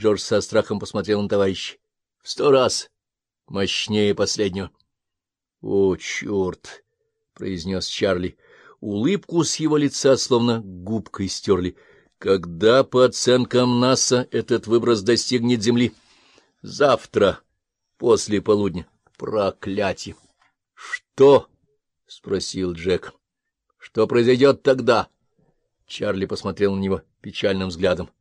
Джордж со страхом посмотрел на товарища. — В сто раз. Мощнее последнего. — О, черт! — произнес Чарли. Улыбку с его лица словно губкой стерли. — Когда, по оценкам НАСА, этот выброс достигнет Земли? — Завтра, после полудня. Проклятие! — Что? — спросил Джек. — Что произойдет тогда? Чарли посмотрел на него печальным взглядом. —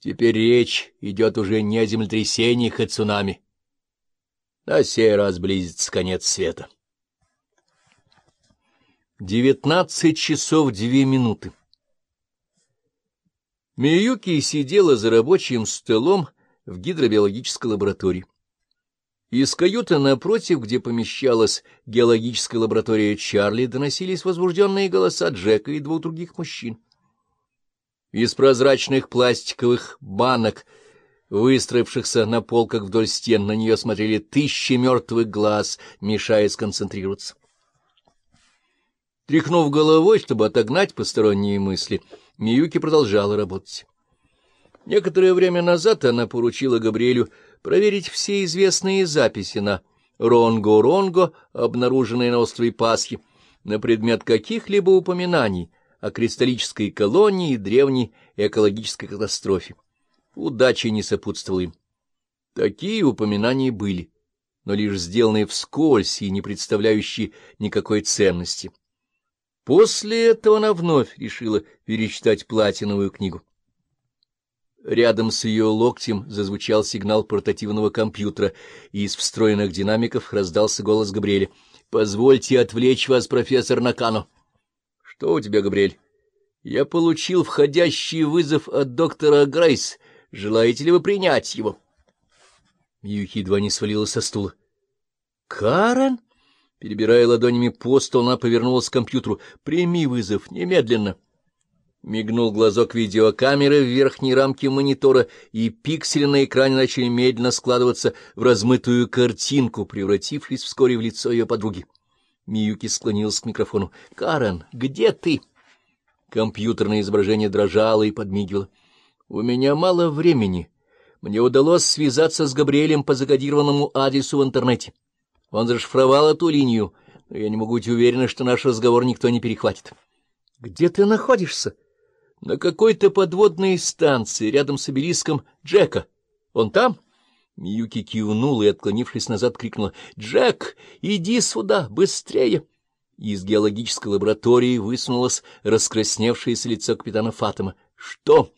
Теперь речь идет уже не о землетрясениях и цунами. На сей раз близится конец света. Девятнадцать часов две минуты. Миюки сидела за рабочим столом в гидробиологической лаборатории. Из каюты напротив, где помещалась геологическая лаборатория Чарли, доносились возбужденные голоса Джека и двух других мужчин. Из прозрачных пластиковых банок, выстроившихся на полках вдоль стен, на нее смотрели тысячи мертвых глаз, мешая сконцентрироваться. Тряхнув головой, чтобы отогнать посторонние мысли, Миюки продолжала работать. Некоторое время назад она поручила Габриэлю проверить все известные записи на Ронго-Ронго, обнаруженные на острове Пасхи, на предмет каких-либо упоминаний о кристаллической колонии и древней экологической катастрофе. Удача не сопутствовала им. Такие упоминания были, но лишь сделанные вскользь и не представляющие никакой ценности. После этого она вновь решила перечитать платиновую книгу. Рядом с ее локтем зазвучал сигнал портативного компьютера, и из встроенных динамиков раздался голос Габриэля. — Позвольте отвлечь вас, профессор Накано. — Что у тебя, Габриэль? — Я получил входящий вызов от доктора Грейс. Желаете ли вы принять его? Миюки едва не свалила со стула. — Карен? Перебирая ладонями по столу, она повернулась к компьютеру. — Прими вызов немедленно. — Мигнул глазок видеокамеры в верхней рамке монитора, и пиксели на экране начали медленно складываться в размытую картинку, превратившись вскоре в лицо ее подруги. Миюки склонилась к микрофону. — Карен, где ты? Компьютерное изображение дрожало и подмигивало. — У меня мало времени. Мне удалось связаться с Габриэлем по закодированному адресу в интернете. Он зашифровал эту линию, но я не могу быть уверена, что наш разговор никто не перехватит. — Где ты находишься? — на какой-то подводной станции рядом с обелиском Джека. Он там? Миюки кивнул и, отклонившись назад, крикнула. — Джек, иди сюда, быстрее! Из геологической лаборатории высунулось раскрасневшееся лицо капитана Фатома. — Что?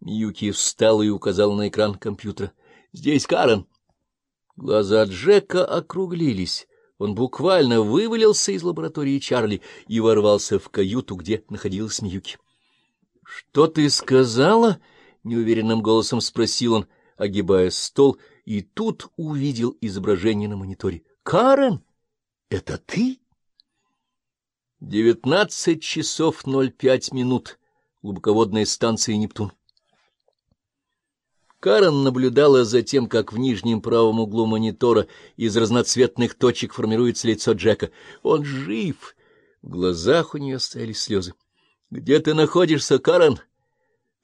Миюки встала и указала на экран компьютера. — Здесь Карен. Глаза Джека округлились. Он буквально вывалился из лаборатории Чарли и ворвался в каюту, где находилась Миюки. — Что ты сказала? — неуверенным голосом спросил он, огибая стол, и тут увидел изображение на мониторе. — Карен, это ты? Девятнадцать часов ноль пять минут. Глубоководная станция «Нептун». Карен наблюдала за тем, как в нижнем правом углу монитора из разноцветных точек формируется лицо Джека. Он жив! В глазах у нее стояли слезы. Где ты находишься, Карен?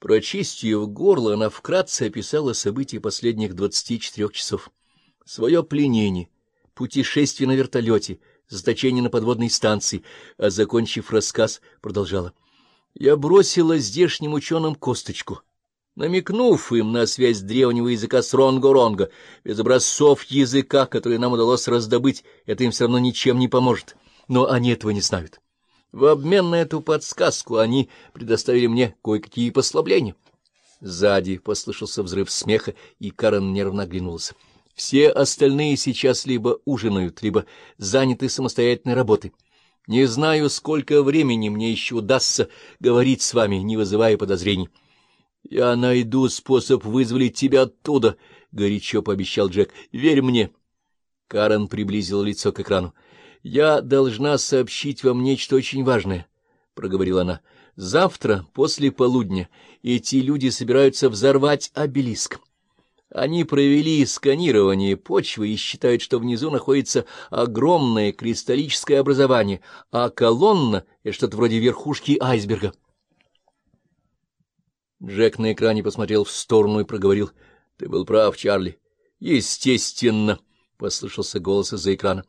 Прочистив горло, она вкратце описала события последних двадцати четырех часов. Свое пленение, путешествие на вертолете, заточение на подводной станции, а, закончив рассказ, продолжала. Я бросила здешним ученым косточку, намекнув им на связь древнего языка с Ронго-Ронго. Без образцов языка, которые нам удалось раздобыть, это им все равно ничем не поможет. Но они этого не знают. В обмен на эту подсказку они предоставили мне кое-какие послабления. Сзади послышался взрыв смеха, и Карен нервно оглянулся. Все остальные сейчас либо ужинают, либо заняты самостоятельной работой. Не знаю, сколько времени мне еще удастся говорить с вами, не вызывая подозрений. — Я найду способ вызволить тебя оттуда, — горячо пообещал Джек. — Верь мне. Карен приблизила лицо к экрану. — Я должна сообщить вам нечто очень важное, — проговорила она. — Завтра, после полудня, эти люди собираются взорвать обелиск. Они провели сканирование почвы и считают, что внизу находится огромное кристаллическое образование, а колонна — это что-то вроде верхушки айсберга. Джек на экране посмотрел в сторону и проговорил. — Ты был прав, Чарли. — Естественно, — послышался голос из-за экрана.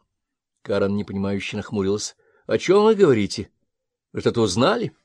Карен непонимающе нахмурилась. — О чем вы говорите? Вы что-то узнали? —